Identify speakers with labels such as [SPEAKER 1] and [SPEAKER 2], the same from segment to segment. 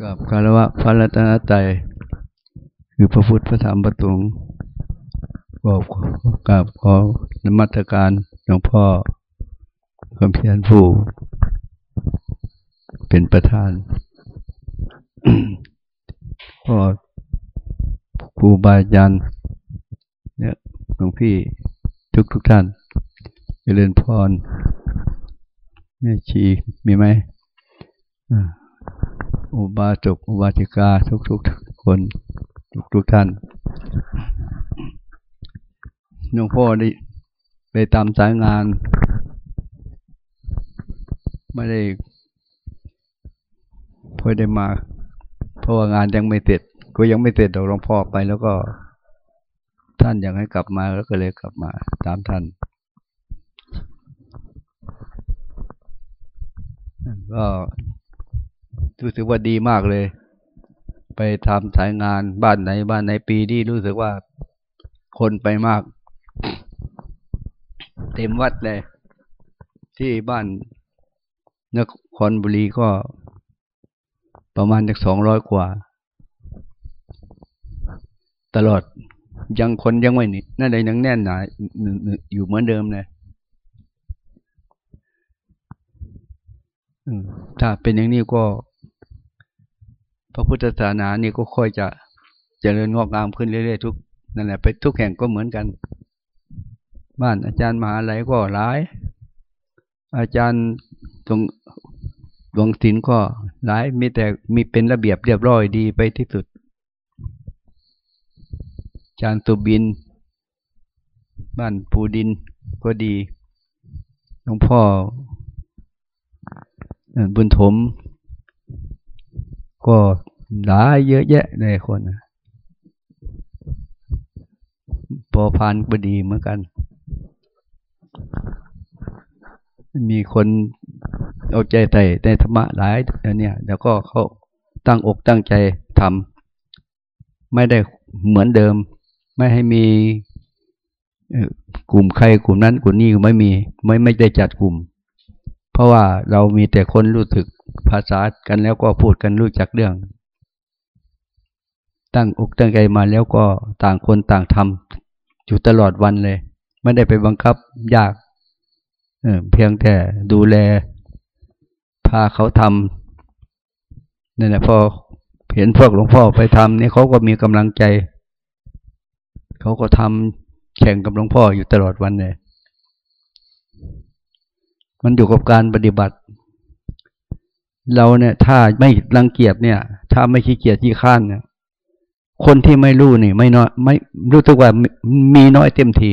[SPEAKER 1] กับคารวะพระรัตนตรัยคือพระพุทธพระธรรมพระสงฆ์บอกกับขอนมัตการหลวงพ่อคำเพียรผู้ เป็นประธานพ่อครูบาอาจารย์เนี่ยหลวงพี่ทุกทุกท่านเจริญพรแม่ชีมีไหมอุ อบาสกอุบาสิกาทุกทุกคนทุกทุกท่านหลวงพ่อได้ไปตามสายงาน ไม่ได้พอได้มา เพราะว่างานยังไม่เสร็จ ก็ยังไม่เสร็จหลวงพ่อไปแล้วก็ ท่านอยากให้กลับมาแล้วก็เลยกลับมา ตามท่าน ก็ รู้สึกว่าดีมากเลย ไปทำสายงานบ้านไหนบ้านไหนปีที่รู้สึกว่าคนไปมาก เต็มวัดเลย ที่บ้านนครบุรีก็ประมาณจากสองร้อยกว่า ตลอดยังคนยังไม่นี่นั่นเลยยังแน่นหนาอยู่เหมือนเดิมเลย ถ้าเป็นอย่างนี้ก็ พระพุทธศาสนานี่ก็ค่อยจะจะเจริญงอกงามขึ้นเรื่อยๆทุกนั่นแหละไปทุกแห่งก็เหมือนกัน บ้านอาจารย์มหาลัยก็หลาย อาจารย์ตรงดวงศิลก็หลายมีแต่มีเป็นระเบียบเรียบร้อยดีไปที่สุด อาจารย์ตุบิน บ้านปูดินก็ดีหลวงพ่อ บุญถม ก็หลายเยอะแยะเลยคนปอพานก็ดีเหมือนกัน มีคนเอาใจใส่ในธรรมะหลายเนี่ยแล้วก็เขาตั้งอกตั้งใจทำไม่ได้เหมือนเดิม ไม่ให้มีกลุ่มใครกลุ่มนั้นกลุ่มนี้ไม่มี ไม่ไม่ได้จัดกลุ่ม เพราะว่าเรามีแต่คนรู้สึกภาษากันแล้วก็พูดกันรู้จักเรื่อง ตั้งอกตั้งใจมาแล้วก็ต่างคนต่างทำอยู่ตลอดวันเลย ไม่ได้ไปบังคับยากเเพียงแต่ดูแล พาเขาทำนั่นแหละพอเห็นพวกหลวงพ่อไปทำนี่เขาก็มีกำลังใจ เขาก็ทำแข่งกับหลวงพ่ออยู่ตลอดวันเลย มันอยู่กับการปฏิบัติ เราเนี่ยถ้าไม่รังเกียจเนี่ย ถ้าไม่ขี้เกียจขี้ข้านเนี่ย คนที่ไม่รู้นี่ ไม่น้อยไม่รู้ตัวว่ามีน้อยเต็มที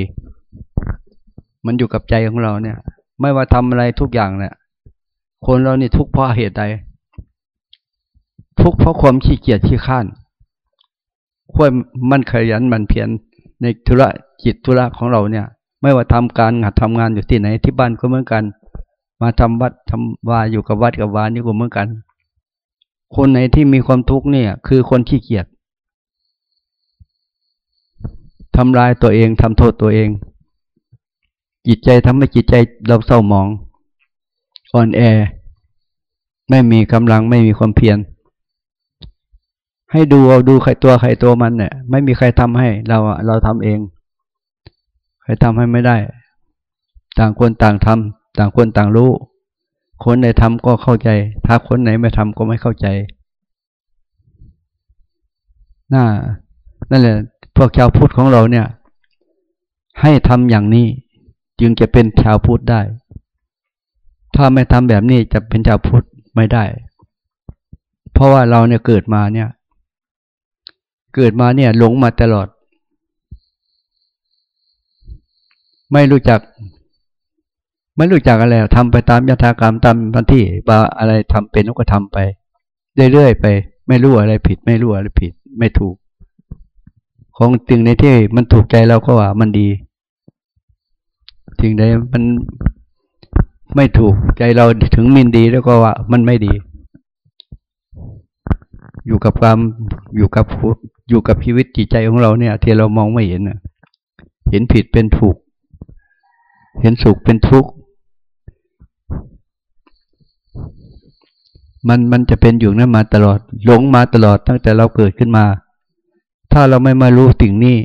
[SPEAKER 1] มันอยู่กับใจของเราเนี่ย ไม่ว่าทำอะไรทุกอย่างเนี่ย คนเรานี่ทุกเพราะเหตุใด ทุกเพราะความขี้เกียจขี้ข้านควรมันขยันมันเพียรในธุระจิตธุระของเราเนี่ย ไม่ว่าทำการงานทำงานอยู่ที่ไหนที่บ้านก็เหมือนกัน มาทำวัดทำวาอยู่กับวัดกับวานี่ก็เหมือนกัน คนไหนที่มีความทุกข์เนี่ย คือคนขี้เกียจทำลายตัวเองทำโทษตัวเอง จิตใจทำให้จิตใจเราเศร้าหมองอ่อนแอ ไม่มีกำลังไม่มีความเพียรให้ดูเอาดูใครตัวใครตัวมันเนี่ย ไม่มีใครทำให้เราเราทำเอง ใครทำให้ไม่ได้ ต่างคนต่างทำ ต่างคนต่างรู้ คนไหนทำก็เข้าใจ ถ้าคนไหนไม่ทำก็ไม่เข้าใจน่านั่นแหละ พวกชาวพุทธของเราเนี่ย ให้ทำอย่างนี้ จึงจะเป็นชาวพุทธได้ ถ้าไม่ทำแบบนี้จะเป็นชาวพุทธไม่ได้ เพราะว่าเราเนี่ยเกิดมาเนี่ย เกิดมาเนี่ยหลงมาตลอด ไม่รู้จัก ไม่รู้จักอะไรทำไปตามยถากรรมตามพันที่บาอะไรทำเป็นก็ทำไปเรื่อยๆไป ไม่รู้อะไรผิด ไม่รู้อะไรผิด ไม่ถูก ของสิ่งในที่มันถูกใจเราก็ว่ามันดีสิ่งใดมันไม่ถูกใจเราถึงมินดีแล้วก็ว่ามันไม่ดี อยู่กับความอยู่กับอยู่กับชีวิตจิตใจของเราเนี่ย ที่เรามองไม่เห็นเห็นผิดเป็นถูก เห็นสุขเป็นทุกข์ มันมันจะเป็นอยู่นั้นมาตลอด หลงมาตลอดตั้งแต่เราเกิดขึ้นมา ถ้าเราไม่มารู้สิ่งนี้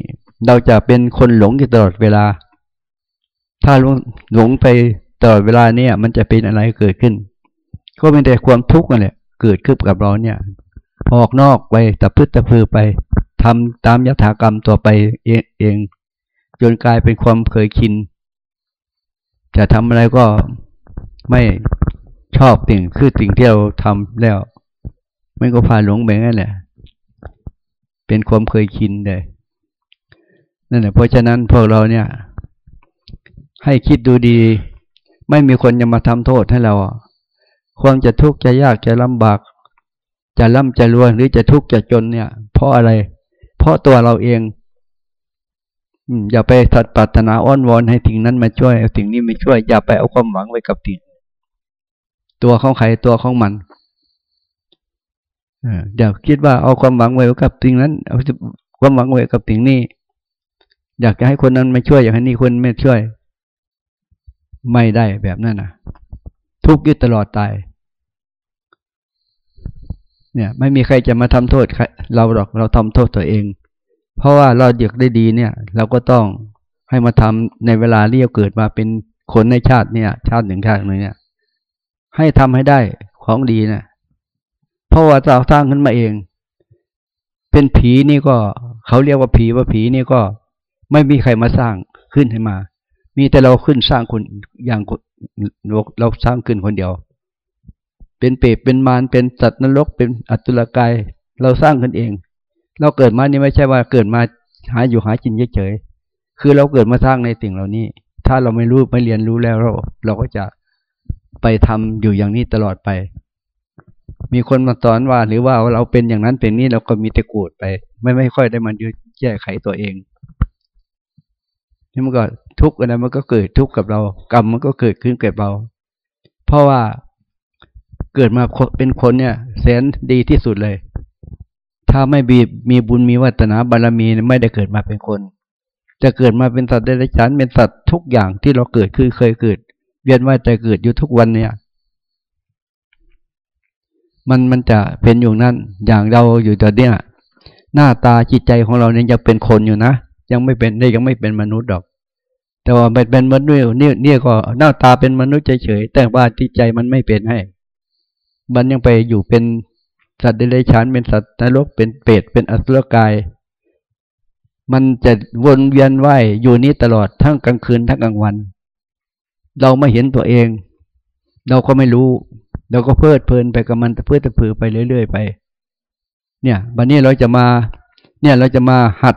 [SPEAKER 1] เราจะเป็นคนหลงอยู่ตลอดเวลา ถ้าหลงหลงไปตลอดเวลาเนี่ย มันจะเป็นอะไรเกิดขึ้น ก็เป็นแต่ความทุกข์นั่นแหละเกิดขึ้นกับเราเนี่ยออกนอกไปตะพึดตะพือไปทำตามยถากรรมตัวไปเองจนกลายเป็นความเคยชินจะทำอะไรก็ไม่ ชอบสิ่งคือสิ่งที่เราทำแล้ว มันก็พาหลงไปงั้นแหละ เป็นความเคยชินเลยนั่นแหละเพราะฉะนั้นพวกเราเนี่ย ให้คิดดูดี ไม่มีคนจะมาทำโทษให้เรา ความจะทุกข์จะยากจะลำบาก จะร่ำจะรวยหรือจะทุกข์จะจนเนี่ย เพราะอะไร เพราะตัวเราเองอย่าไปถัดปรารถนาอ้อนวอนให้สิ่งนั้นมาช่วยเอาสิ่งนี้มาช่วย อย่าไปเอาความหวังไว้กับสิ่ง ตัวของใครตัวของมันเดี๋ยวคิดว่าเอาความหวังไว้กับสิ่งนั้น เอาความหวังไว้กับสิ่งนี้ อยากจะให้คนนั้นมาช่วย อยากให้นี่คนไม่ช่วย ไม่ได้แบบนั้นนะทุกข์ยึดตลอดตาย เนี่ย ไม่มีใครจะมาทำโทษเราหรอกเราทำโทษตัวเอง เพราะว่าเราอยากได้ดีเนี่ย เราก็ต้องให้มาทำในเวลาที่เราเกิดมาเป็นคนในชาติเนี่ย ชาติหนึ่งชาติหนึ่งเนี่ย ให้ทำให้ได้ของดีนะเพราะว่าเราสร้างขึ้นมาเอง เป็นผีนี่ก็เขาเรียกว่าผีว่าผีนี่ก็ ไม่มีใครมาสร้างขึ้นให้มา มีแต่เราขึ้นสร้างคนอย่างเราสร้างขึ้นคนเดียว เป็นเปรตเป็นมารเป็นสัตว์นรกเป็นอัตุลกายเราสร้างขึ้นเอง เราเกิดมานี่ไม่ใช่ว่าเกิดมาหาอยู่หากินเฉยๆคือเราเกิดมาสร้างในสิ่งเหล่านี้ ถ้าเราไม่รู้ไม่เรียนรู้แล้วเรา เราก็จะ ไปทำอยู่อย่างนี้ตลอดไป มีคนมาสอนว่าหรือว่าเราเป็นอย่างนั้นเป็นนี้เราก็มีแต่กูดไป ไม่ไม่ค่อยได้มันยืดแก้ไขตัวเองนี่มันก็ทุกข์อะไรมันก็เกิดทุกข์กับเรา กรรมมันก็เกิดขึ้นกับเรา เพราะว่าเกิดมาเป็นคนเนี่ยแสนดีที่สุดเลย ถ้าไม่มีมีบุญมีวัฒนาบารมีไม่ได้เกิดมาเป็นคน จะเกิดมาเป็นสัตว์ได้ฉันเป็นสัตว์ทุกอย่างที่เราเกิดคือเคยเกิด เวียนว่ายใจเกิดอยู่ทุกวันเนี่ย มันมันจะเป็นอยู่นั่น อย่างเราอยู่ตอนเนี้ยหน้าตาจิตใจของเราเนี่ยยังเป็นคนอยู่นะยังไม่เป็นได้ยังไม่เป็นมนุษย์ดอก แต่ว่าเป็นมนุษย์เนี่ยเนี่ยก็หน้าตาเป็นมนุษย์เฉยๆแต่ว่าจิตใจมันไม่เป็นให้ มันยังไปอยู่เป็นสัตว์เดรัจฉานเป็นสัตว์นรกเป็นเปรตเป็นอสุรกาย มันจะวนเวียนว่ายอยู่นี้ตลอดทั้งกลางคืนทั้งกลางวัน เราไม่เห็นตัวเอง เราก็ไม่รู้เราก็เพลิดเพลินไปกับมันเพื่อจะผือไปเรื่อยๆไป เนี่ยวันนี้เราจะมา เนี่ยเราจะมาหัด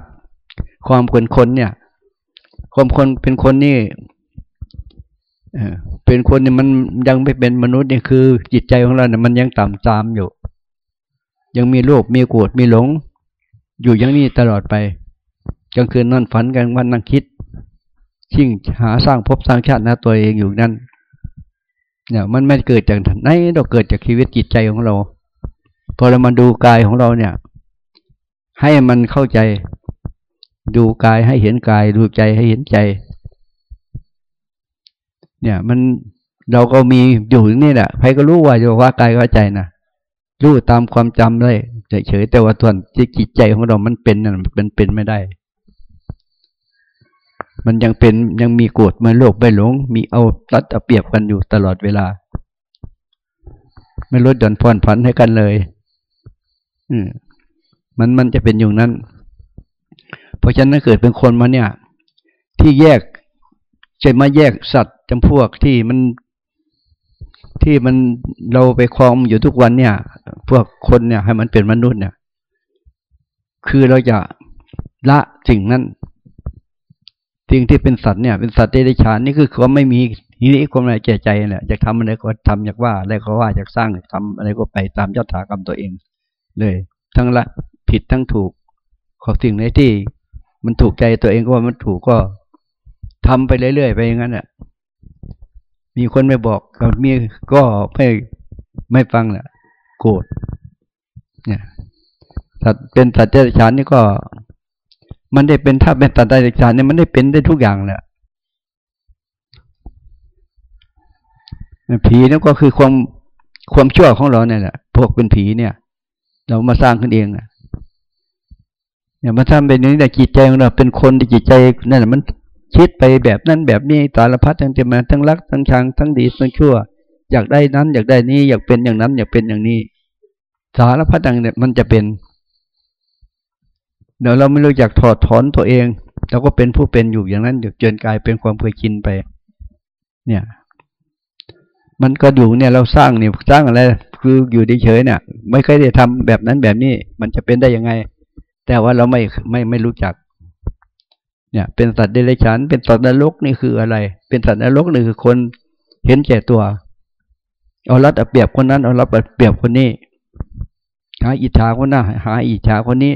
[SPEAKER 1] ความคนคนเนี่ย ความคนเป็นคนนี่เป็นคนเนี่ยมันยังไม่เป็นมนุษย์เนี่ยคือ จิตใจของเราเนี่ยมันยังต่ำตามอยู่ ยังมีโลภมีโกรธมีหลง อยู่อย่างนี้ตลอดไปกลางคืนนอนฝันกันวันนั่งคิด ชิ่งหาสร้างภพสร้างชาตินะตัวเองอยู่นั่นเนี่ยมันไม่เกิดจากไหนเราเกิดจากชีวิตจิตใจของเรา พอเรามาดูกายของเราเนี่ย ให้มันเข้าใจ ดูกายให้เห็นกาย ดูใจให้เห็นใจ เนี่ย มันเราก็มีอยู่นี่แหละใครก็รู้ว่าจะว่ากายว่าใจนะรู้ตามความจำได้เฉยๆแต่ว่าส่วนที่จิตใจของเรา มันเป็นนั่นมันเป็นไม่ได้ มันยังเป็นยังมีโกรธมาโลภไม่หลง มีเอารัดเอาเปรียบกันอยู่ตลอดเวลา ไม่ลดหย่อนผ่อนผันให้กันเลยอืมมันมันจะเป็นอย่างนั้น เพราะฉะนั้นเกิดเป็นคนมาเนี่ย ที่แยกจะมาแยกสัตว์จำพวกที่มันที่มันเราไปคลองอยู่ทุกวันเนี่ย พวกคนเนี่ย ให้มันเป็นมนุษย์เนี่ย คือเราจะละสิ่งนั้น สิ่งที่เป็นสัตว์เนี่ย เป็นสัตว์เดรัจฉานนี่คือเขาไม่มีนี้ความในใจใจเนี่ยอยากทำอะไรก็ทำอยากว่าอะไรก็ว่าอยากสร้างทำอะไรก็ไปตามยถากรรมตัวเองเลย ทั้งละผิดทั้งถูกของสิ่งไหนที่ มันถูกใจตัวเองก็ว่ามันถูกก็ทำไปเรื่อยๆไปอย่างนั้นแหละมีคนไม่บอกก็มีก็ไม่ไม่ฟังแหละโกรธเนี่ยสัตว์เป็นสัตว์เดรัจฉานนี่ก็ มันได้เป็นถ้าเป็นสัตว์เดรัจาเนี่ยมันได้เป็นได้ทุกอย่างแหละผีนั่นก็คือความความชั่วของเราเนี่ยแหละพวกเป็นผีเนี่ย เรามาสร้างขึ้นเองอะเนี่ยมาทำเป็นนี้แต่จิตใจของเราเป็นคนที่จิตใจนั่นแหละมันคิดไปแบบนั้นแบบนี้ตาลพัดทั้งเต็มทั้งรักทั้งชังทั้งดีทั้งชั่ว อยากได้นั้น อยากได้นี้อยากเป็นอย่างนั้น อยากเป็นอย่างนี้ สารพัดอย่างเนี่ยมันจะเป็น เดี๋ยวเราไม่รู้จักถอดถอนตัวเองเราก็เป็นผู้เป็นอยู่อย่างนั้นอยู่จนกลายเป็นความเคยชินไป เนี่ย มันก็อยู่เนี่ยเราสร้างเนี่ยสร้างอะไรคืออยู่เฉยเนี่ย ไม่เคยได้ทำแบบนั้นแบบนี้ มันจะเป็นได้ยังไง แต่ว่าเราไม่ไม่ไม่รู้จัก เนี่ย เป็นสัตว์เดรัจฉานเป็นสัตว์นรกนี่คืออะไร เป็นสัตว์นรกนี่คือคนเห็นแก่ตัวเอารัดเอาเปรียบคนนั้นเอารัดเอาเปรียบคนนี้หาอิจฉาคนนั้นหาอิจฉาคนนี้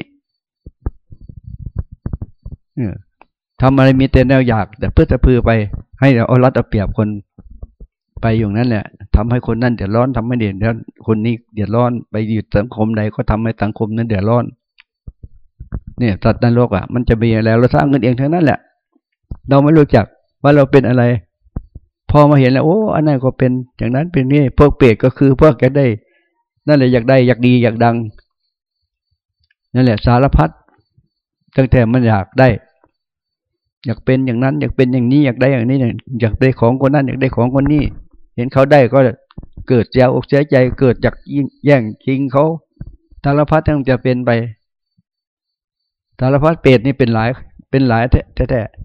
[SPEAKER 1] ทำอะไรมีแต่แนวอยาก แต่เพื่อจะพือไป ให้เอารัดเอาเปรียบคนไปอย่างนั้นแหละทำให้คนนั้นเดือดร้อนทำให้เดือดร้อนคนนี้เดือดร้อนไปอยู่สังคมใดก็ทำให้สังคมนั้นเดือดร้อน เนี่ยสัตว์นรกอะ มันจะมีอะไรเราสร้างเงินเองทั้งนั้นแหละ เราไม่รู้จักว่าเราเป็นอะไร พอมาเห็นแล้วโอ้อันนั้นก็เป็นอย่างนั้นเป็นนี่พวกเปรตก็คือพวกอยากได้ นั่นแหละอยากได้อยากดีอยากดังนั่นแหละ สารพัด ตั้งแต่มันอยากได้ อยากเป็นอย่างนั้น อยากเป็นอย่างนี้อยากได้อย่างนี้อยากได้ของคนนั้นอยากได้ของคนนี้ เห็นเขาได้ก็เกิดเสียอกเสียใจเกิดจากแย่งชิงเขาสารพัดทั้งจะเป็นไปสารพัดเปรตนี่เป็นหลาย เป็นหลายแท้ๆ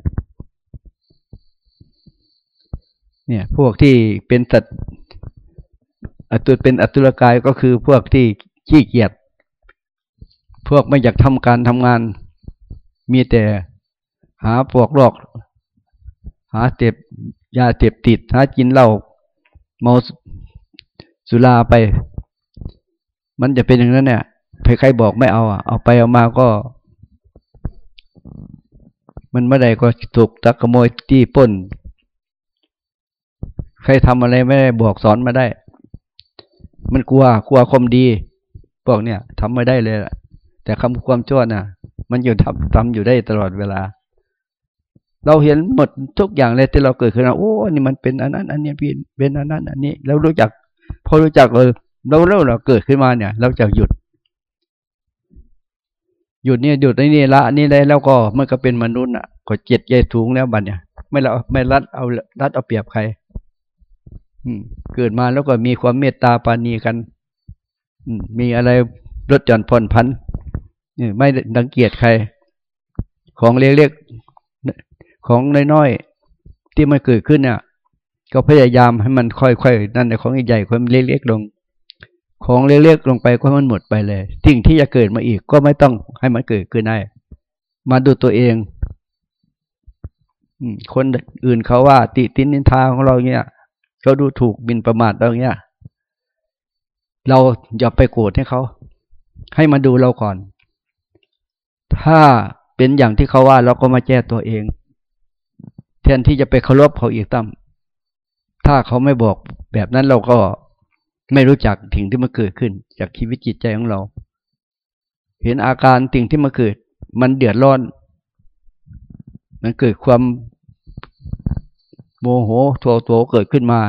[SPEAKER 1] เนี่ย พวกที่เป็นสัตว์อตุเป็นอตุรกายก็คือพวกที่ขี้เกียจพวกไม่อยากทำการทำงาน มีแต่หาพวกหลอก หาเจ็บยาเจ็บติด หากินเหล้าเมาสุราไป มันจะเป็นอย่างนั้นเนี่ยใครบอกไม่เอาอะ เอาไปเอามาก็ มันเมื่อใดก็ถูกตักขโมยที่ป้น ใครทำอะไรไม่ได้บอกสอนมาได้ มันกลัวกลัวความดีบอกเนี่ยทำไม่ได้เลยแต่คำความชั่วน่ะ มันอยู่ทำทำอยู่ได้ตลอดเวลา เราเห็นหมดทุกอย่างเลยที่เราเกิดขึ้นมาโอ้นนี้มันเป็นอันนั้น อันนี้เป็นเป็นอันนั้น อันนี้เรารู้จัก พอรู้จักเออเราเล่าเราเกิดขึ้นมาเนี่ย เราจะหยุด หยุดเนี่ยหยุดในนี่ละนี่ได้แล้วก็มันก็เป็นมนุษย์อะ ก็เจ็ดใหญ่ถุงแล้วบัดเนี่ย ไม่เราไม่รัดเอารัดเอาเปรียบใคร อืม เกิดมาแล้วก็มีความเมตตาปานีกันอืมมีอะไรลดหย่อนผ่อนพัน ไม่ดังเกียดใคร ของเล็กๆของน้อยๆที่มันเกิดขึ้นเนี่ยก็พยายามให้มันค่อยๆนั่นแต่ของใหญ่ๆค่อยเล็กๆลง ของเล็กๆลงไปก็มันหมดไปเลยสิ่งที่จะเกิดมาอีกก็ไม่ต้องให้มันเกิดขึ้นได้ มาดูตัวเองคนอื่นเขาว่า ติตินินทาของเราเนี่ยเขาดูถูกบินประมาทเราเนี่ย เราอย่าไปโกรธให้เขา ให้มาดูเราก่อน ถ้าเป็นอย่างที่เขาว่าเราก็มาแก้ตัวเอง แทนที่จะไปเคารพเขาอีกตั้มถ้าเขาไม่บอกแบบนั้นเราก็ไม่รู้จักสิ่งที่มันเกิดขึ้น จากชีวิตจิตใจของเรา เห็นอาการสิ่งที่มาเกิด มันเดือดร้อน มันเกิดความโมโหโทโถเกิดขึ้นมา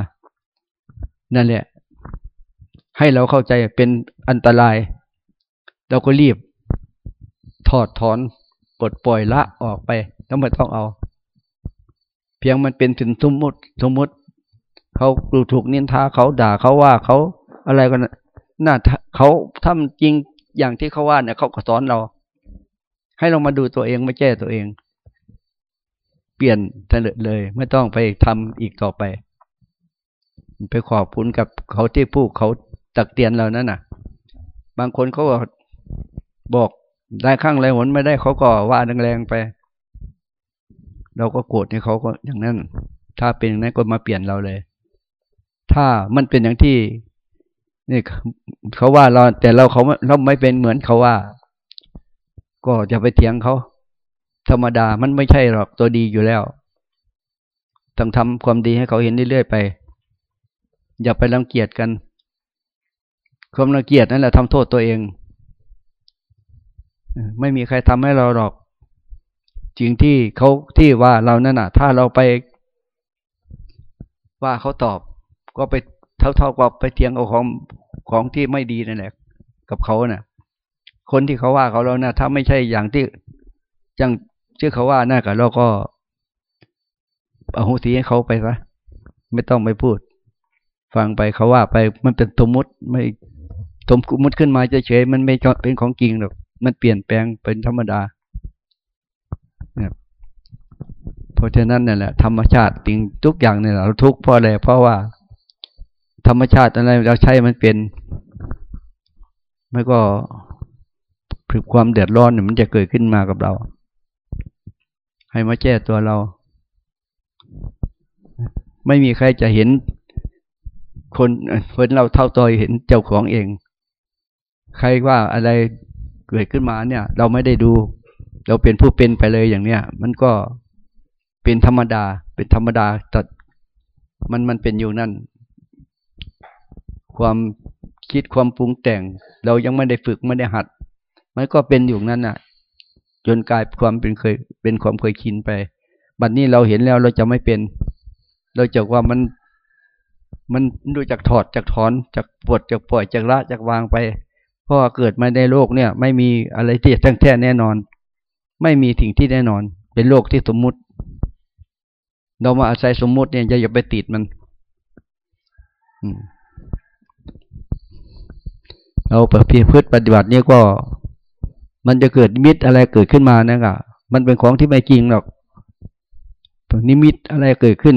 [SPEAKER 1] นั่นแหละ ให้เราเข้าใจเป็นอันตราย เราก็รีบ ถอดถอนปลดปล่อยละออกไปแล้วไม่ต้องเอา เพียงมันเป็นถึงสมมติสมมติเขาดูถูกนินทาเขาด่าเขาว่าเขาอะไรกันน่าเขาทำจริงอย่างที่เขาว่าเนี่ยเขาก็สอนเรา ให้เรามาดูตัวเองม่แก้ตัวเอง เปลี่ยนเสนเลย ไม่ต้องไปทำอีกต่อไป ไปขอบคุณกับเขาที่พูดเขาตักเตือนเรานั่นน่ะ บางคนเขาก็บอก ได้ข้างไรหนไม่ได้เขาก็ว่าแรงๆไป เราก็โกรธให้เขาก็อย่างนั้น ถ้าเป็นอย่างนั้นก็มาเปลี่ยนเราเลย ถ้ามันเป็นอย่างที่นี่เขาว่าเราแต่เราเขาเราไม่เป็นเหมือนเขาว่า ก็จะไปเถียงเขาธรรมดามันไม่ใช่หรอกตัวดีอยู่แล้วต้องทำความดีให้เขาเห็นเรื่อยๆไป อย่าไปรังเกียจกัน ความรังเกียจนั่นแหละทำโทษตัวเอง ไม่มีใครทำให้เราหรอกสิ่งที่เขาที่ว่าเรานั่นน่ะ ถ้าเราไปว่าเขาตอบก็ไปเท่าเท่ากับไปเทียงเอาของของที่ไม่ดีนั่นแหละกับเขาเนะ่ะ คนที่เขาว่าเขาเรานะ่ะ ถ้าไม่ใช่อย่างที่อย่างที่เขาว่าน่ากับเราก็เอาหูสีให้เขาไปซะไม่ต้องไปพูด ฟังไปเขาว่าไปมันเป็นสมมติไม่สมมติขึ้นมาเฉยๆมันไม่เป็นของจริงหรอก มันเปลี่ยนแปลงเป็นธรรมดาเพราะฉะนั้นนี่แหละธรรมชาติติงทุกอย่างเนี่ยเราทุกเพราะอะไรเพราะว่า ธรรมชาติอะไรเราใช้มันเป็นไม่ก็ผึกความเดือดร้อนเนี่ยมันจะเกิดขึ้นมากับเรา ให้มาแก้ตัวเรา ไม่มีใครจะเห็นคนคนเราเท่าตัวเห็นเจ้าของเอง ใครว่าอะไร เกิดขึ้นมาเนี่ย เราไม่ได้ดู เราเป็นผู้เป็นไปเลยอย่างเนี้ยมันก็เป็นธรรมดา เป็นธรรมดาแต่มันมันเป็นอยู่นั่น ความคิดความปรุงแต่ง เรายังไม่ได้ฝึกไม่ได้หัด มันก็เป็นอยู่นั่นน่ะ จนกลายความเป็นเคย เป็นความเคยชินไป บัดนนี้เราเห็นแล้วเราจะไม่เป็น เราจะว่ามันมันดูจากถอดจากถอนจากปวดจากปล่อยจากละจากวางไป เพราะเกิดมาในโลกเนี่ย ไม่มีอะไรที่ทั้งแท้แน่นอน ไม่มีสิ่งที่แน่นอน เป็นโลกที่สมมุติ เรามาอาศัยสมมุติเนี่ยอย่าไปติดมันเราเปิดพีพืชปฏิบัติเนี่ยก็ มันจะเกิดนิมิตอะไรเกิดขึ้นมานะก็มันเป็นของที่ไม่จริงหรอกนิมิตอะไรเกิดขึ้น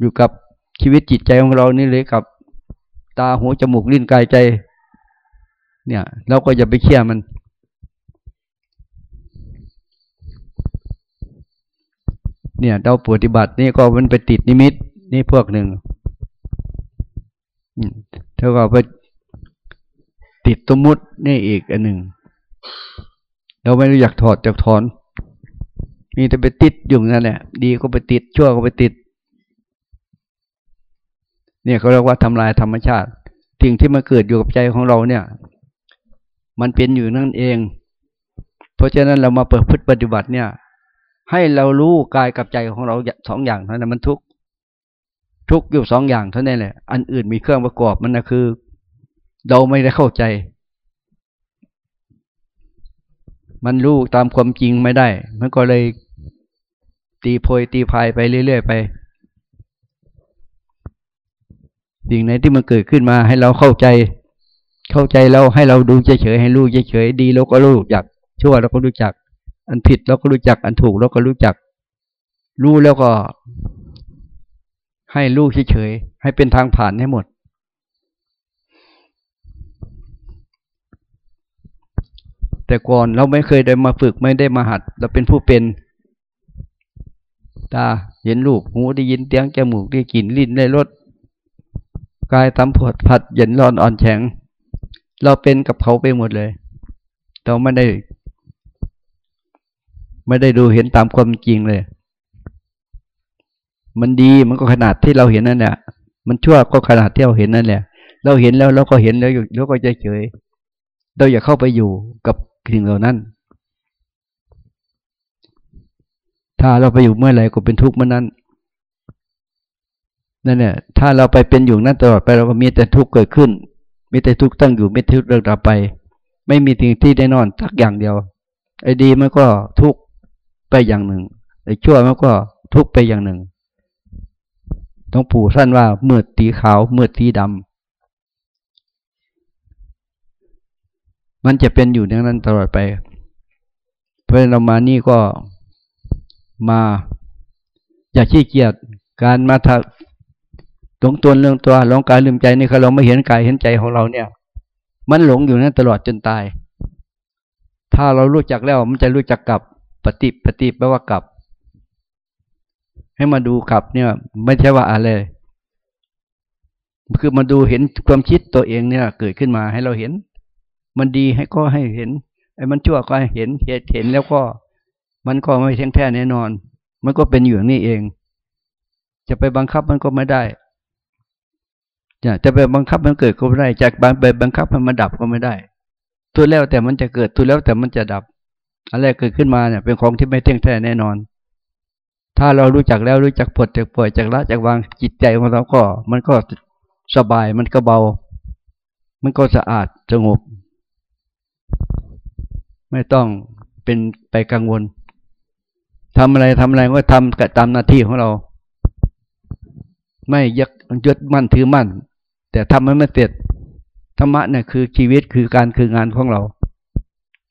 [SPEAKER 1] อยู่กับชีวิตจิตใจของเรานี่เลยกับ ตาหูจมูกลิ้นกายใจ เนี่ย เราก็อย่าไปเคี่ยมันเนี่ยเราปฏิบัตินี่ก็มันไปติดนิมิต นี่พวกหนึ่งเท่ากับไปติดสมมุตินี่อีกอันหนึ่ง เราไม่รู้อยากถอดจากถอน มีแต่ไปติดอยู่นั่นแหละ ดีก็ไปติด ชั่วก็ไปติด เนี่ยเขาเรียกว่าทำลายธรรมชาติ สิ่งที่มาเกิดอยู่กับใจของเราเนี่ย มันเป็นอยู่นั่นเอง เพราะฉะนั้นเรามาเปิดพฤติปฏิบัติเนี่ย ให้เรารู้กายกับใจของเราสองอย่างเท่านั้นมันทุกทุกอยู่สองอย่างเท่านั้นแหละ อันอื่นมีเครื่องประกอบมันนะคือ เราไม่ได้เข้าใจ มันรู้ตามความจริงไม่ได้ มันก็เลยตีโพยตีพายไปเรื่อยๆไปสิ่งไหนที่มันเกิดขึ้นมาให้เราเข้าใจ เข้าใจเราให้เราดูเฉยๆให้รู้เฉยๆดีเราก็รู้จัก ชั่วเราก็รู้จัก อันผิดเราก็รู้จัก อันถูกเราก็รู้จัก รู้แล้วก็ ให้รู้เฉยๆให้เป็นทางผ่านให้หมด แต่ก่อนเราไม่เคยได้มาฝึกไม่ได้มาหัด เราเป็นผู้เป็นตาเห็นรูปหูได้ยินเสียงจมูกได้กลิ่นลิ้นได้รสกายตำผดผัดเย็นร้อนอ่อนแข็ง เราเป็นกับเขาไปหมดเลย เราไม่ได้ ไม่ได้ดูเห็นตามความจริงเลย มันดีมันก็ขนาดที่เราเห็นนั่นแหละ มันชั่วก็ขนาดที่เราเห็นนั่นแหละ เราเห็นแล้วเราก็เห็นแล้วอยู่เราก็จะเฉย เราอย่าเข้าไปอยู่กับสิ่งเหล่านั้น ถ้าเราไปอยู่เมื่อไหร่ก็เป็นทุกข์เมื่อนั้นนั่นเนี่ยถ้าเราไปเป็นอยู่นั้นตลอดไปเราก็มีแต่ทุกข์เกิดขึ้น มีแต่ทุกข์ตั้งอยู่ไม่ทุกข์เรื่องต่อไป ไม่มีสิ่งที่ได้นอนสักอย่างเดียว ไอ้ดีมันก็ทุกข์ไปอย่างหนึ่งไอ้ชั่วมันก็ทุกไปอย่างหนึ่งต้องปู่สั้นว่าเมื่อตีขาวเมื่อตีดำมันจะเป็นอยู่อย่างนั้นตลอดไป เพราะเรามานี่ก็มา อย่าขี้เกียจการมาท หลงตัวเรื่องตัวหลงกายลืมใจนี่คือเราไม่เห็นกายเห็นใจของเราเนี่ย มันหลงอยู่นั้นตลอดจนตาย ถ้าเรารู้จักแล้วมันจะรู้จักกลับปฏิปฏิแปลว่ากลับ ให้มาดูกลับเนี่ย ไม่ใช่ว่าอะไรคือมาดูเห็นความคิดตัวเองเนี่ย เกิดขึ้นมาให้เราเห็น มันดีให้ก็ให้เห็นไอ้มันชั่วก็ให้เห็นเหตุเห็นแล้วก็ มันก็ไม่เที่ยงแท้แน่นอน มันก็เป็นอยู่นี่เอง จะไปบังคับมันก็ไม่ได้ จะไปบังคับมันเกิดก็ไม่ได้จากบางไปบังคับมันมาดับก็ไม่ได้ ตัวแล้วแต่มันจะเกิดตัวแล้วแต่มันจะดับอะไรเกิดขึ้นมาเนี่ยเป็นของที่ไม่เที่ยงแท้แน่นอน ถ้าเรารู้จักแล้วรู้จักปลดจากปล่อยจากละจากวางจิตใจของเราก็ มันก็สบายมันก็เบา มันก็สะอาดสงบ ไม่ต้องเป็นไปกังวลทำอะไรทำอะไรก็ทำตามหน้าที่ของเรา ไม่ยักยึดมั่นถือมั่น แต่ทำให้มันเสร็จธรรมะเนี่ยคือชีวิตคือการคืองานของเรา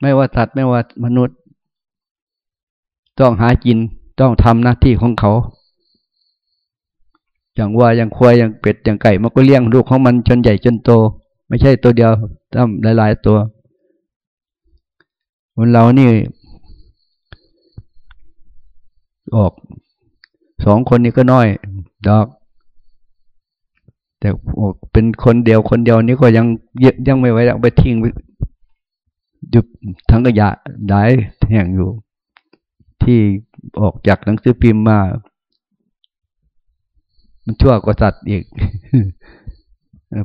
[SPEAKER 1] ไม่ว่าสัตว์ไม่ว่ามนุษย์ ต้องหากินต้องทำหน้าที่ของเขา อย่างว่าอย่างควายอย่างเป็ดอย่างไก่ มันก็เลี้ยงลูกของมันจนใหญ่จนโต ไม่ใช่ตัวเดียวต้องหลาย ๆ ตัวคนเรานี่ ออกสองคนนี้ก็น้อย ดอก แต่เป็นคนเดียวคนเดียวนี้ก็ยังยังไม่ไว้เอาไปทิ้งยุบทั้งกระยะได้แห่งอยู่ ที่ออกจากหนังสือพิมพ์มา มันชั่วกว่าสัตว์อีก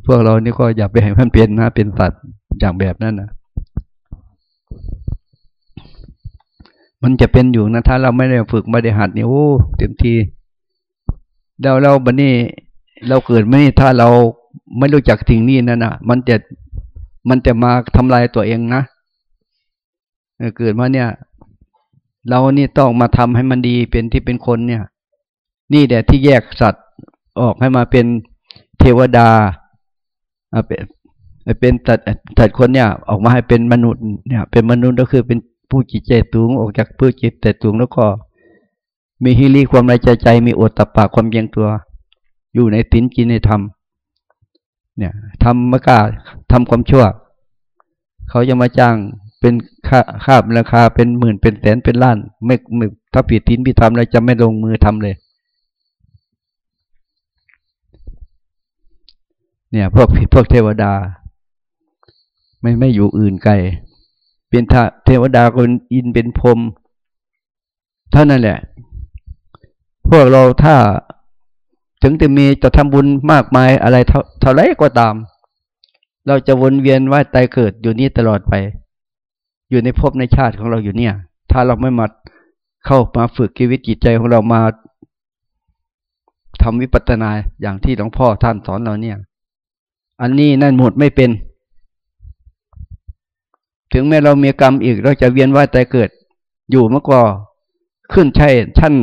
[SPEAKER 1] พวกเรานี่ก็อย่าไปให้มันเป็นนะเป็นสัตว์อย่างแบบนั้นนะมันจะเป็นอยู่นะถ้าเราไม่ได้ฝึกไม่ได้หัดนี่โอ้เต็มทีแล้วเราบันนี้ เราเกิดไม่ถ้าเราไม่รู้จักสิ่งนี้นั่นนะมันจะมันจะมาทำลายตัวเองนะเกิดมาเนี่ย เรานี่ต้องมาทำให้มันดีเป็นที่เป็นคนเนี่ย นี่แหละที่แยกสัตว์ออกให้มาเป็นเทวดาเป็นเป็นสัตว์สัตว์คนเนี่ย ออกมาให้เป็นมนุษย์เนี่ย เป็นมนุษย์ก็คือเป็นผู้จิตใจสูงออกจากผู้จิตแต่สูงแล้วก็ มีฮิริความในใจใจมีอดตะปากความเยียงตัว อยู่ในตินกินในธรรมเนี่ยทำมากล้าทำความชั่ว เขาจะมาจ้างเป็นค่าค่าราคาเป็นหมื่นเป็นแสนเป็นล้าน ไม่ไม่ถ้าผิดทินผิดธรรมแล้วจะไม่ลงมือทำเลย เนี่ย พวกพวกเทวดา ไม่ไม่อยู่อื่นไกลเป็นเทวดาคนอินเป็นพรมเท่านั้นแหละ พวกเราถ้า ถึงจะมีจะทำบุญมากมายอะไรเท่าไรก็ตาม เราจะวนเวียนว่าตายเกิดอยู่นี่ตลอดไป อยู่ในภพในชาติของเราอยู่เนี่ย ถ้าเราไม่มาเข้ามาฝึกชีวิตจิตใจของเรามาทำวิปัสสนาอย่างที่หลวงพ่อท่านสอนเราเนี่ย อันนี้นั่นหมดไม่เป็น ถึงแม้เรามีกรรมอีกเราจะเวียนว่ายตายเกิด อยู่เมื่อก่อขึ้นใช่ท่าน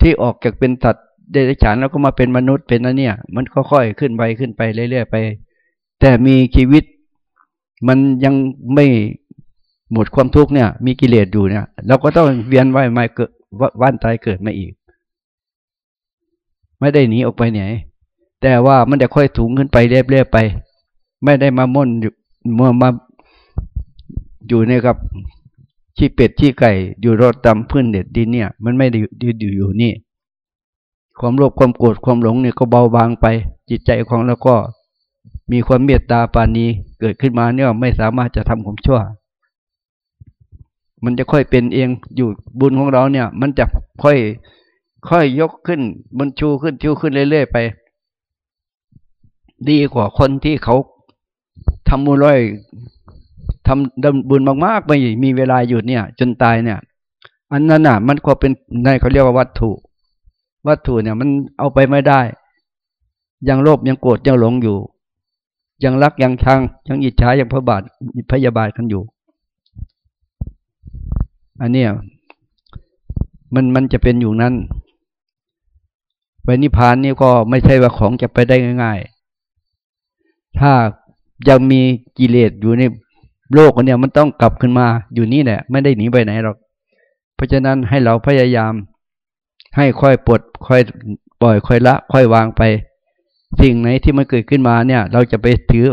[SPEAKER 1] ที่ออกจากเป็นตัด เดรัจฉานแล้วก็มาเป็นมนุษย์เป็นนั่นเนี่ย มันค่อยๆขึ้นไปขึ้นไปเรื่อยๆไป แต่มีชีวิตมันยังไม่หมดความทุกข์เนี่ย มีกิเลสอยู่เนี่ยเราก็ต้องเวียนว่ายมาเกิดว่านตายเกิดมาอีก ไม่ได้หนีออกไปไหน แต่ว่ามันจะค่อยสูงขึ้นไปเรื่อยๆไป ไม่ได้มาม่นมามาอยู่ในกับ ชี้เป็ดชี้ไก่ อยู่รถตำพื้นเด็ดดินเนี่ย มันไม่ได้อยู่อยู่นี่ ความโลภความโกรธความหลงเนี่ยก็เบาบางไป จิตใจของเราก็มีความเมตตาปานีเกิดขึ้นมาเนี่ยไม่สามารถจะทำความชั่ว มันจะค่อยเป็นเองอยู่บุญของเราเนี่ย มันจะค่อย ค่อยยกขึ้นมันชูขึ้นชูขึ้นเรื่อยๆไป ดีกว่าคนที่เขาทำมูลร้อยทำดำบุญมากๆไม่มีเวลาหยุดเนี่ย จนตายเนี่ย อันนั้นน่ะ มันก็เป็นในเขาเรียกว่าวัตถุ วัตถุเนี่ยมันเอาไปไม่ได้ ยังโลภยังโกรธยังหลงอยู่ ยังรักยังชังยังอิจฉายังพบาทพยาบาทกันอยู่ อันเนี้ยมันมันจะเป็นอยู่นั้นไปนิพพานนี่ก็ไม่ใช่ว่าของจะไปได้ง่าย ๆ ถ้ายังมีกิเลสอยู่ในโลกเนี่ยมันต้องกลับขึ้นมาอยู่นี่แหละไม่ได้หนีไปไหนหรอก เพราะฉะนั้นให้เราพยายาม ให้ค่อยปลดค่อยปล่อยค่อยละ ค่อยวางไป สิ่งไหนที่มันเกิดขึ้นมาเนี่ย เราจะไปถือ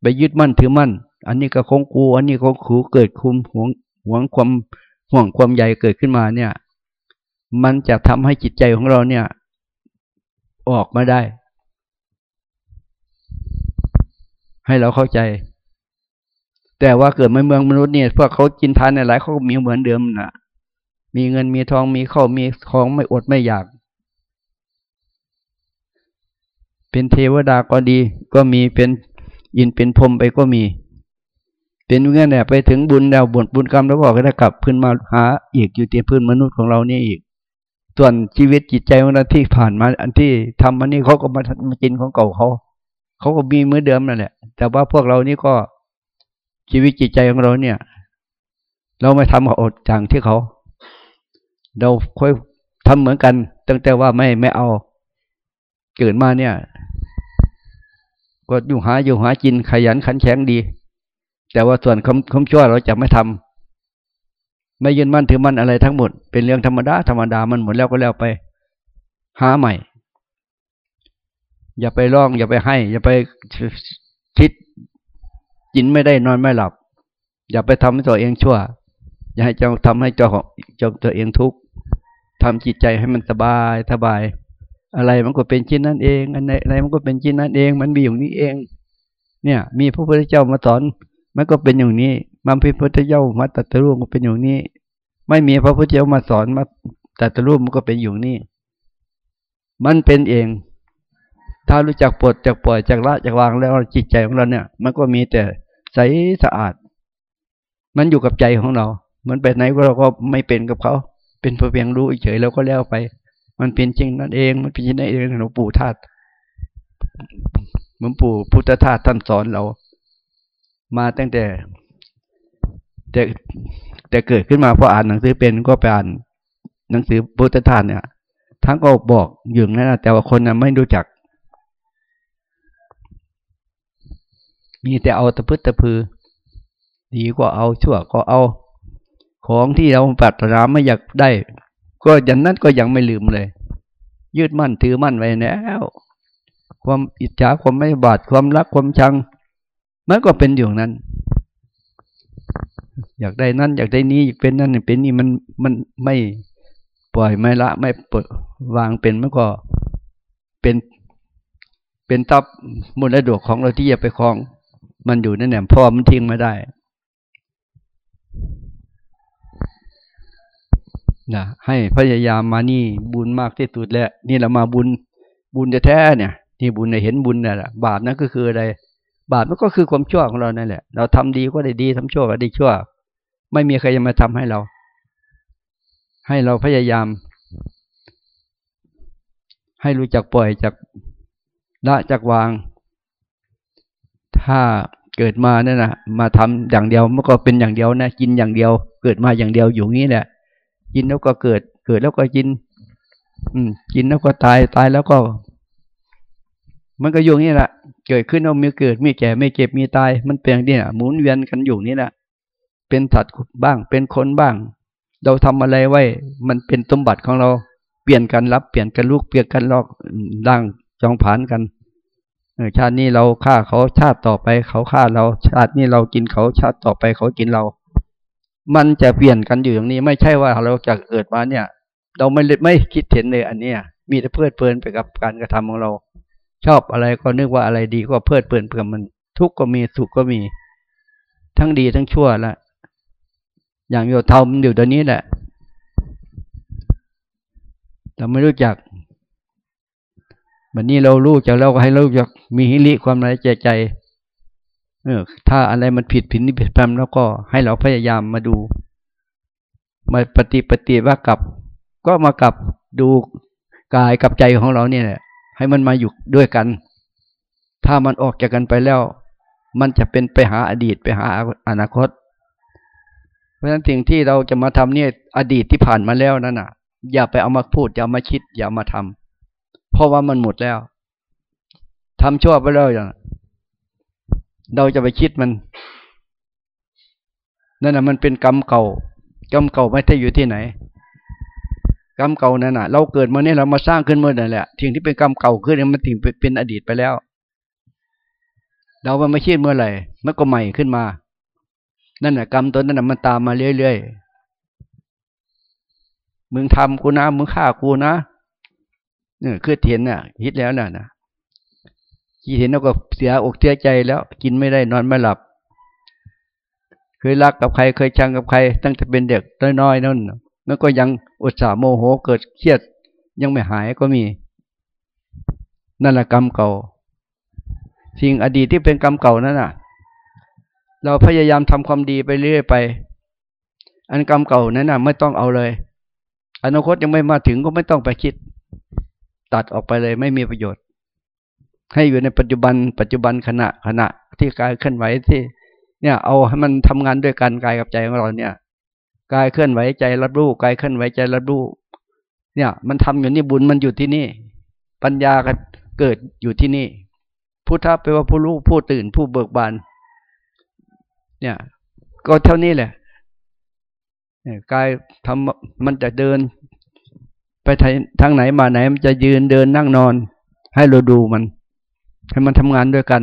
[SPEAKER 1] ไปยึดมั่นถือมั่น อันนี้ก็ของกู อันนี้ของขูเกิดคุมห่วงห่วงความห่วงความใหญ่เกิดขึ้นมาเนี่ย มันจะทำให้จิตใจของเราเนี่ย ออกมาได้ ให้เราเข้าใจ แต่ว่าเกิดในเมืองมนุษย์เนี่ยพวกเขากินทานในหลายเขาก็มีเหมือนเดิมนะ มีเงินมีทองมีข้าวมีของไม่อดไม่อยาก เป็นเทวดาก็ดี ก็มีเป็นอินเป็นพรมไปก็มี เป็นเงื่อนเนี่ยไปถึงบุญแล้วบุญบุญกรรมแล้วก็ได้กลับพื้นมาหาอีกอยู่ที่พื้นมนุษย์ของเราเนี่ยอีก ส่วนชีวิตจิตใจของเราที่ผ่านมา อันที่ทำอันนี้เขาก็มามากินของเก่าเขาเขาก็มีเหมือนเดิมนั่นแหละ แต่ว่าพวกเรานี่ก็ชีวิตจิตใจของเราเนี่ย เราไม่ทำเอาจางที่เขา เราค่อยทำเหมือนกัน ตั้งแต่ว่าไม่ไม่เอา เกิดมาเนี่ย ก็อยู่หาอยู่หากินขยันขันแข็งดี แต่ว่าส่วนคำคำชั่วเราจะไม่ทำไม่ยืนมั่นถือมั่นอะไรทั้งหมด เป็นเรื่องธรรมดาธรรมดามันหมดแล้วก็แล้วไป หาใหม่ อย่าไปร้อง อย่าไปให้ อย่าไปคิดกินไม่ได้นอนไม่หลับ อย่าไปทำให้ตัวเองชั่ว อย่าให้เจ้าทำให้เจ้าของเจ้าตัวเองทุกข์ทำจิตใจให้มันสบายสบาย อะไรมันก็เป็นชิ้นนั้นเองอันไหนอะไรมันก็เป็นชิ้นนั้นเอง มันมีอย่างนี้เอง เนี่ย มีพระพุทธเจ้ามาสอนมันก็เป็นอย่างนี้มันพระพุทธเจ้ามาตัดรูปก็เป็นอย่างนี้ ไม่มีพระพุทธเจ้ามาสอนมาตัดรูปมันก็เป็นอย่างนี้ มันเป็นเอง ถ้ารู้จักปลดจากปล่อยจากละจากวางแล้วจิตใจของเราเนี่ย มันก็มีแต่ใสสะอาด มันอยู่กับใจของเรา มันไปไหนก็เราก็ไม่เป็นกับเขา เป็นเพียงรู้เฉยแล้วก็แล้วไป มันเป็นจริงนั่นเอง มันเป็นจริงนั่นเองหลวงปู่ธาตุหลวงปู่พุทธทาสท่านสอนเรา มาตั้งแต่ แต่แต่เกิดขึ้นมาพออ่านหนังสือเป็นก็ไปอ่านหนังสือพุทธทาสเนี่ยทั้งก็บอกอยู่นั่นนะแต่ว่าคนน่ะไม่รู้จัก มีแต่เอาตะพึดตะพือ ดีกว่าเอาชั่วก็เอา ของที่เราปรารถนาไม่อยากได้ ก็อย่างนั้นก็ยังไม่ลืมเลย ยืดมั่นถือมั่นไว้แล้วความอิจฉาความไม่บาดความรักความชังมันก็เป็นอยู่นั้น อยากได้นั่นอยากได้นี้อยากเป็นนั่นเป็นนี่มันมันไม่ปล่อยไม่ละไม่ปวางเป็นมันก็เป็นเป็นทับมูลดกของเราที่จะไปคลอง มันอยู่นั่นแหละพ่อมันทิ้งไม่ได้ นะให้พยายามมานี่บุญมากที่สุดแล้วนี่เรามาบุญบุญจะแท้เนี่ยนี่บุญในเห็นบุญนี่แหละบาปนั่นก็คืออะไร บาปมันก็คือความชั่วของเรานั่นแหละ เราทำดีก็ได้ดีทำชั่วก็ได้ชั่ว ไม่มีใครจะมาทำให้เรา ให้เราพยายาม ให้รู้จักปล่อยจากละจากวาง ถ้าเกิดมาเนี่ยนะมาทำอย่างเดียวมันก็เป็นอย่างเดียวนะกินอย่างเดียว เกิดมาอย่างเดียวอยู่งี้แหละ กินแล้วก็เกิด เกิดแล้วก็กิน อืม กินแล้วก็ตาย ตายแล้วก็ มันก็อยู่นี่แหละ เกิดขึ้นเอามีเกิด มีแก่ ไม่เก็บ มีตาย มันเป็นอย่างนี้หมุนเวียนกันอยู่นี่แหละ เป็นสัตว์บ้าง เป็นคนบ้าง เราทำอะไรไว้ มันเป็นสมบัติของเรา เปลี่ยนกันรับ เปลี่ยนกันลูก เปลี่ยนกันลอกร่างจองผานกันชาตินี้เราฆ่าเขาชาติต่อไปเขาฆ่าเรา ชาตินี้เรากินเขาชาติต่อไปเขากินเรา มันจะเปลี่ยนกันอยู่อย่างนี้ ไม่ใช่ว่าเราจะเกิดมาเนี่ย เราไม่ไม่คิดเห็นเลยอันเนี้ยมีแต่เพลิดเพลินไปกับการกระทำของเรา ชอบอะไรก็นึกว่าอะไรดีก็เพลิดเพลินเพื่อมัน ทุกข์ก็มีสุขก็มี ทั้งดีทั้งชั่วละอย่างโยธามอยู่ตอนนี้แหละเราไม่รู้จักวันนี้เรารู้จากเราก็ให้ราอยากมีหิริความไรใจใจ เออ ถ้าอะไรมันผิดผิดนี่ผิดพลมแล้วก็ให้เราพยายามมาดู มาปฏิปฏิว่ากับ ก็มากับดูกายกับใจของเราเนี่ยให้มันมาอยู่ด้วยกัน ถ้ามันออกจากกันไปแล้ว มันจะเป็นไปหาอดีตไปหาอนาคต เพราะฉะนั้นสิ่งที่เราจะมาทำเนี่ย อดีตที่ผ่านมาแล้วนั่นน่ะ อย่าไปเอามาพูด อย่ามาคิด อย่ามาทำเพราะว่ามันหมดแล้วทำชั่วไปแล้วอย่าง เราจะไปคิดมันนั่นน่ะมันเป็นกรรมเก่ากรรมเก่าไม่ได้อยู่ที่ไหน กรรมเก่านั่นน่ะ เราเกิดมาเนี่ยเรามาสร้างขึ้นเมื่อนั่นแหละสิ่งที่เป็นกรรมเก่าขึ้นมันถึงเป็นอดีตไปแล้ว เราไมาคิดเมื่อไหร่มันก็ใหม่ขึ้นมา นั่นแหละกรรมตัวนั้นน่ะมันตามมาเรื่อยๆมึงทำกูนะมึงฆ่ากูนะเนี่ยคือเห็นน่ะคิดแล้วน่ะนะ คิดเห็นแล้วก็เสียอกเสียใจแล้ว กินไม่ได้นอนไม่หลับ เคยรักกับใครเคยชังกับใคร ตั้งแต่เป็นเด็กน้อยๆนั่นมันก็ยังอุตส่าห์โมโหเกิดเครียด ยังไม่หายก็มี นั่นแหละกรรมเก่าสิ่งอดีตที่เป็นกรรมเก่านั่นน่ะ เราพยายามทำความดีไปเรื่อยไป อันกรรมเก่านั้นน่ะ ไม่ต้องเอาเลย อนาคตยังไม่มาถึงก็ไม่ต้องไปคิด ตัดออกไปเลยไม่มีประโยชน์ ให้อยู่ในปัจจุบัน ปัจจุบันขณะขณะที่กายเคลื่อนไหวที่ เนี่ย เอาให้มันทำงานด้วยกันกายกับใจของเราเนี่ยกายเคลื่อนไหวใจรับรู้กายเคลื่อนไหวใจรับรู้เนี่ย มันทำอยู่นี่บุญมันอยู่ที่นี่ ปัญญาก็เกิดอยู่ที่นี่ พุทธะแปลว่าผู้รู้ผู้ตื่นผู้เบิกบานเนี่ย ก็เท่านี้แหละกายทำมันจะเดิน ไปทางไหนมาไหนมันจะยืนเดินนั่งนอน ให้เราดูมัน ให้มันทำงานด้วยกัน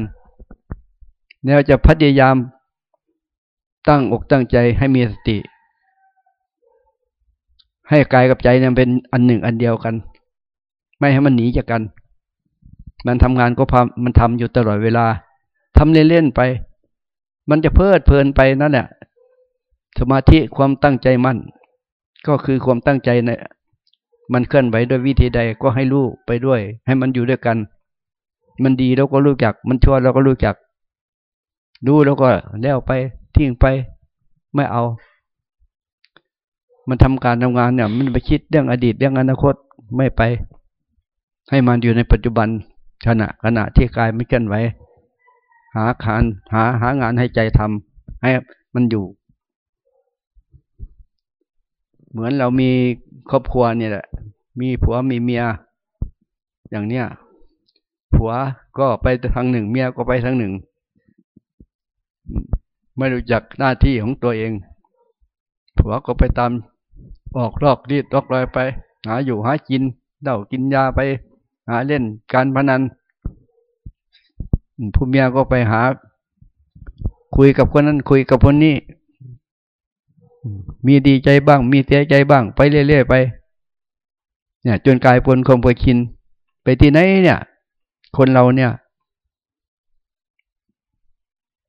[SPEAKER 1] แล้วจะพยายามตั้งอกตั้งใจให้มีสติ ให้กายกับใจเนี่ยเป็นอันหนึ่งอันเดียวกัน ไม่ให้มันหนีจากกัน มันทำงานก็พามันทำอยู่ตลอดเวลาทำเล่นๆไป มันจะเพลิดเพลินไปนั่นแหละสมาธิความตั้งใจมั่น ก็คือความตั้งใจเนี่ยมันเคลื่อนไหวด้วยวิธีใดก็ให้รู้ไปด้วย ให้มันอยู่ด้วยกัน มันดีเราก็รู้จัก มันชั่วเราก็รู้จักดูแล้วก็แล้วไปทิ้งไป ไม่เอา มันทำการทำงานเนี่ย มันไปคิดเรื่องอดีตเรื่องอนาคตไม่ไป ให้มันอยู่ในปัจจุบันขณะขณะที่กายไม่เคลื่อนไหวหาขานหาหางานให้ใจทำให้มันอยู่ เหมือนเรามีครอบครัวเนี่ยแหละมีผัวมีเมีย อย่างเนี้ย ผัวก็ไปทางหนึ่ง เมียก็ไปทางหนึ่ง ไม่รู้จักหน้าที่ของตัวเอง ผัวก็ไปตามออกลอกรีดลอกลอยไป หาอยู่หากินเดากินยาไป หาเล่นการพนันผู้เมียก็ไปหา คุยกับคนนั้นคุยกับคนนี้ มีดีใจบ้าง มีเสียใจบ้าง ไปเรื่อยๆไป เนี่ย จนกลายเป็นคมเปคิน ไปที่ไหนเนี่ย คนเราเนี่ย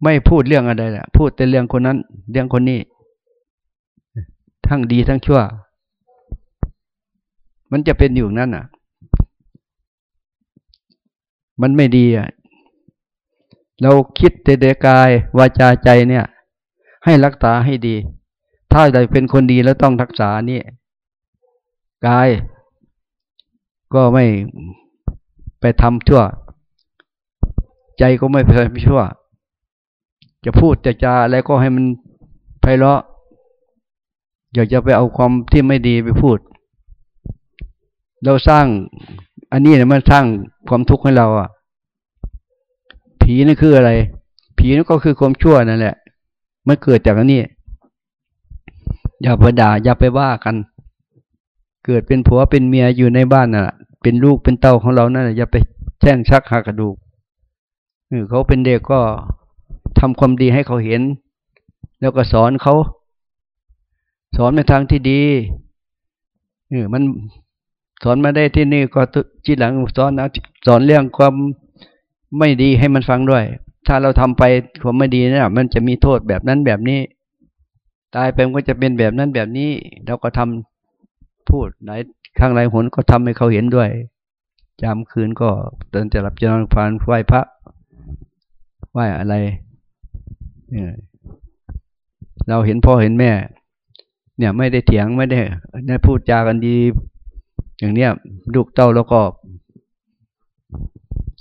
[SPEAKER 1] ไม่พูดเรื่องอะไรแหละพูดแต่เรื่องคนนั้น เรื่องคนนี้ ทั้งดีทั้งชั่ว มันจะเป็นอยู่นั่นอะ มันไม่ดีอะ เราคิดแต่เดกายวาจาใจเนี่ย ให้รักษาให้ดี ถ้าใดเป็นคนดีแล้วต้องรักษานี่กาย ก็ไม่ ไปทำชั่ว ใจก็ไม่ไปทำชั่ว จะพูดจะจาอะไรก็ให้มันไพเราะอยากจะไปเอาความที่ไม่ดีไปพูด เราสร้าง อันนี้เนี่ยมันสร้างความทุกข์ให้เราอะ ผีนี่คืออะไร ผีนี่ก็คือความชั่วนั่นแหละ มันเกิดจากอันนี้ อย่าไปด่าอย่าไปว่ากัน เกิดเป็นผัวเป็นเมียอยู่ในบ้านน่ะ เป็นลูกเป็นเต้าของเรานั่นอย่าไปแช่งชักหักกระดูกเขาเป็นเด็กก็ทำความดีให้เขาเห็น แล้วก็สอนเขา สอนในทางที่ดีเออมันสอนมาได้ที่นี่ก็จีหลังสอนนะสอนเรื่องความไม่ดีให้มันฟังด้วย ถ้าเราทำไปความไม่ดีนี่ยมันจะมีโทษแบบนั้นแบบนี้ ตายไปมันก็จะเป็นแบบนั้นแบบนี้ เราก็ทำพูดไหน ข้างไรหนก็ทำให้เขาเห็นด้วยจามคืนก็เดินจะหลับจะนอนผ่านไหว้พระไหว้อะไรเราเห็นพ่อเห็นแม่ เนี่ย ไม่ได้เถียงไม่ได้ได้พูดจากันดี อย่างเนี้ยลูกเต้าแล้วก็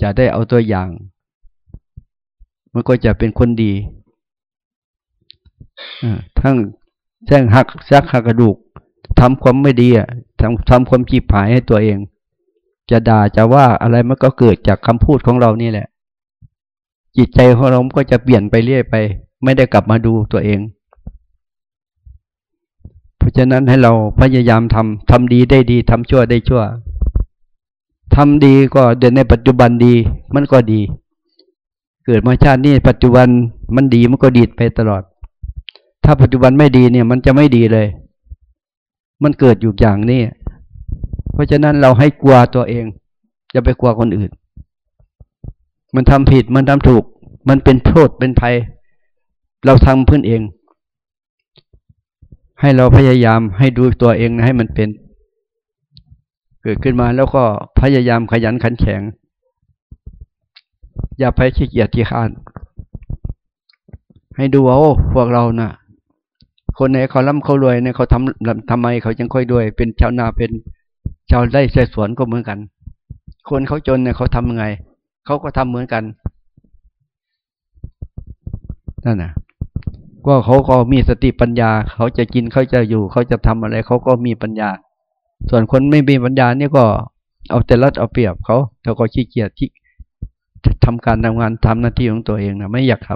[SPEAKER 1] จะได้เอาตัวอย่าง มันก็จะเป็นคนดีทั้งแจ้งหักซักหักกระดูก ทำความไม่ดีอะทำทำความจีบหายให้ตัวเอง จะด่าจะว่าอะไรมันก็เกิดจากคำพูดของเรานี่แหละ จิตใจของเราก็จะเปลี่ยนไปเรื่อยไป ไม่ได้กลับมาดูตัวเอง เพราะฉะนั้นให้เราพยายามทำทำดีได้ดีทำชั่วได้ชั่วทำดีก็เดินในปัจจุบันดี มันก็ดี เกิดมาชาตินี้ปัจจุบันมันดีมันก็ดีไปตลอด ถ้าปัจจุบันไม่ดีเนี่ย มันจะไม่ดีเลย มันเกิดอยู่อย่างนี้ เพราะฉะนั้นเราให้กลัวตัวเองจะไปกลัวคนอื่น มันทำผิดมันทำถูก มันเป็นโทษเป็นภัย เราทำเพื้นเอง ให้เราพยายามให้ดูตัวเองนะให้มันเป็น เกิดขึ้นมาแล้วก็พยายามขยันขันแข็ง อย่าไปขี้เกียจที่ข้าน ให้ดูว่าโอ้พวกเรานะ่ะ คนไหนเขาร่ำเขารวยเนี่ยเขาทำทำไมเขาจึงค่อยด้วย เป็นชาวนาเป็นชาวไร่ชาวสวนก็เหมือนกัน คนเขาจนเนี่ยเขาทำยังไงเขาก็ทำเหมือนกันนั่นนะก็เขาก็มีสติปัญญา เขาจะกินเขาจะอยู่ เขาจะทำอะไร เขาก็มีปัญญา ส่วนคนไม่มีปัญญาเนี่ยก็เอาแต่รัดเอาเปรียบเขาแต่ก็ขี้เกียจที่ทำการทำงานทำหน้าที่ของตัวเองนะไม่อยากท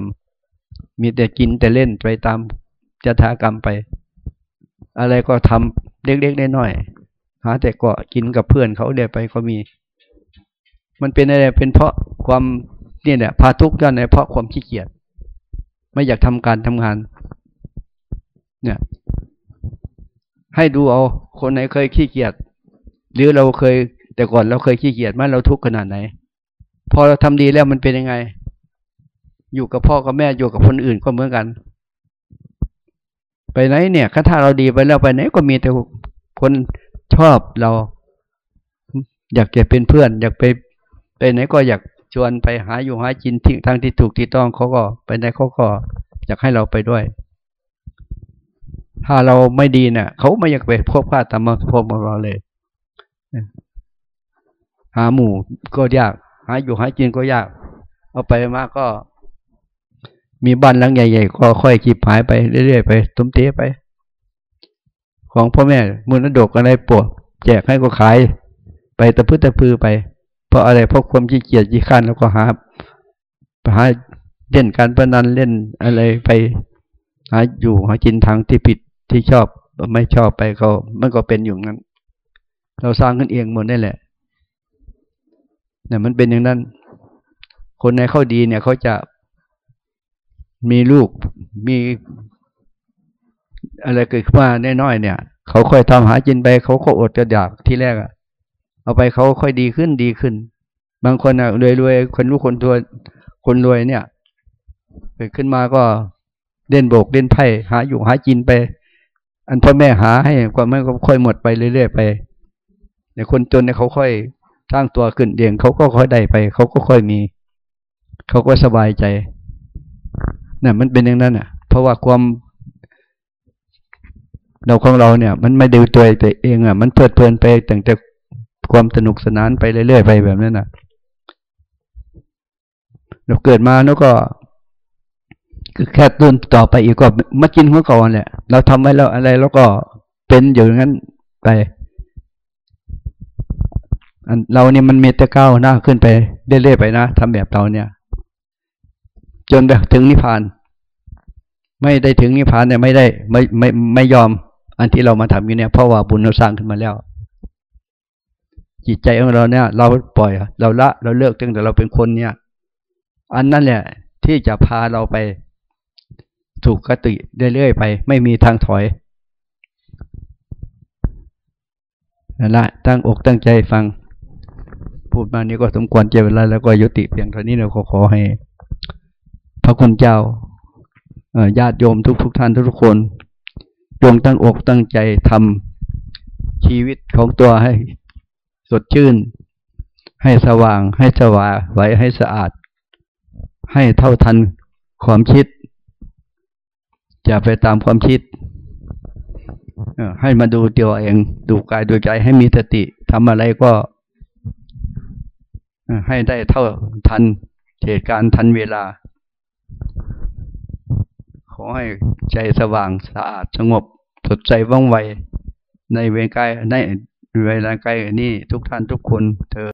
[SPEAKER 1] ำมีแต่กินแต่เล่นไปตาม จถากรรมไป อะไรก็ทำเล็กๆน้อยๆหาแต่ก็กินกับเพื่อนเขาเดี๋ยวไปก็มี มันเป็นอะไรเป็นเพราะความเนี่ยแหละพาทุกข์กันในเพราะความขี้เกียจไม่อยากทำการทำงาน เนี่ย ให้ดูเอาคนไหนเคยขี้เกียจหรือเราเคย แต่ก่อนเราเคยขี้เกียจมาเราทุกข์ขนาดไหน พอเราทำดีแล้วมันเป็นยังไง อยู่กับพ่อกับแม่อยู่กับคนอื่นก็เหมือนกัน ไปไหนเนี่ยถ้าเราดีไปแล้วไปไหนก็มีแต่คนชอบเรา อยากจะเป็นเพื่อน อยากไปไปไหนก็อยากชวนไปหาอยู่หากินที่ทางที่ถูกที่ต้องเขาก็ไปไหนเขาก็อยากให้เราไปด้วย ถ้าเราไม่ดีเนี่ยเขาไม่อยากไปพบพาตามมาพบเราเลย หาหมู่ก็ยาก หาอยู่หากินก็ยาก เอาไปมากก็ มีบ้านหลังใหญ่ๆก็ค่อยจีบหายไปเรื่อยๆไปตุ้มเตี้ยไป ของพ่อแม่มูลนดกอะไรปวดแจกให้ก็ขาย ไปตะพื้ตะพือไป เพราะอะไรเพราะความขี้เกียจขี้ข้านแล้วก็หาหาเล่นการพนันเล่นอะไรไปหาอยู่หากินทางที่ผิดที่ชอบไม่ชอบไปก็มันก็เป็นอยู่งั้น เราสร้างขึ้นเองหมดได้แหละเนี่ยมันเป็นอย่างนั้น คนในเข้าดีเนี่ยเขาจะ มีลูกมีอะไรเกิดขึ้นมาแน่น้อยเนี่ย เขาค่อยทำหากินไป เขาก็อดจะอยากที่แรกอะเอาไปเขาค่อยดีขึ้นดีขึ้น บางคนอะรวยรวยคนรู้คนตัวคนรวยเนี่ยเกิดขึ้นมาก็เล่นโบกเล่นไพ่หาอยู่หากินไป อันพ่อแม่หาให้กว่ามันก็ค่อยหมดไปเรื่อยๆไปในคนจนเนี่ยเขาค่อยสร้างตัวขึ้นเดียงเขาก็ค่อยได้ไป เขาก็ค่อยมี เขาก็สบายใจ เนี่ยมันเป็นอย่างนั้นอะ เพราะว่าความเราของเราเนี่ย มันไม่ดูตัวเองอะ มันเพลิดเพลินไปตั้งแต่ความสนุกสนานไปเรื่อยๆไปแบบนั้นนะเราเกิดมาแล้วก็แค่ต้นต่อไปอีกก็มากินของก่อนแหละเราทำไว้แล้วอะไรแล้วก็เป็นอยู่อย่างนั้นไปเราเนี่ยมันมีแต่ก้าวหน้าขึ้นไปเรื่อยๆไปนะทำแบบเราเนี่ย จนไปถึงนิพพาน ไม่ได้ถึงนิพพานเนี่ยไม่ได้ไม่ไม่ไม่ยอม อันที่เรามาทำอยู่เนี่ยเพราะว่าบุญเราสร้างขึ้นมาแล้ว จิตใจของเราเนี่ย เราปล่อย เราละเราเลิกตั้งแต่เราเป็นคนเนี่ย อันนั้นแหละที่จะพาเราไปถูกกติเรื่อยๆไป ไม่มีทางถอยนั่นละตั้งอกตั้งใจฟัง พูดมานี้ก็สมควรเจเวลาแล้วก็ยุติเพียงเท่านี้เราขอขอให้ ระคุณเจ้าญาติโยมทุกทุกท่านทุกคนจงตั้งอกตั้งใจทำชีวิตของตัวให้สดชื่น ให้สว่าง ให้สว่างไว้ให้สะอาด ให้เท่าทันความคิดอย่าไปตามความคิดให้มาดูตัวเอง ดูกายดูใจให้มีสติทำอะไรก็ให้ได้เท่าทันเหตุการณ์ทันเวลา อให้ใจสว่างสะอาดสงบสดใจว่องไวในเวรกายในเวลากายนี้ทุกท่านทุกคนเธอ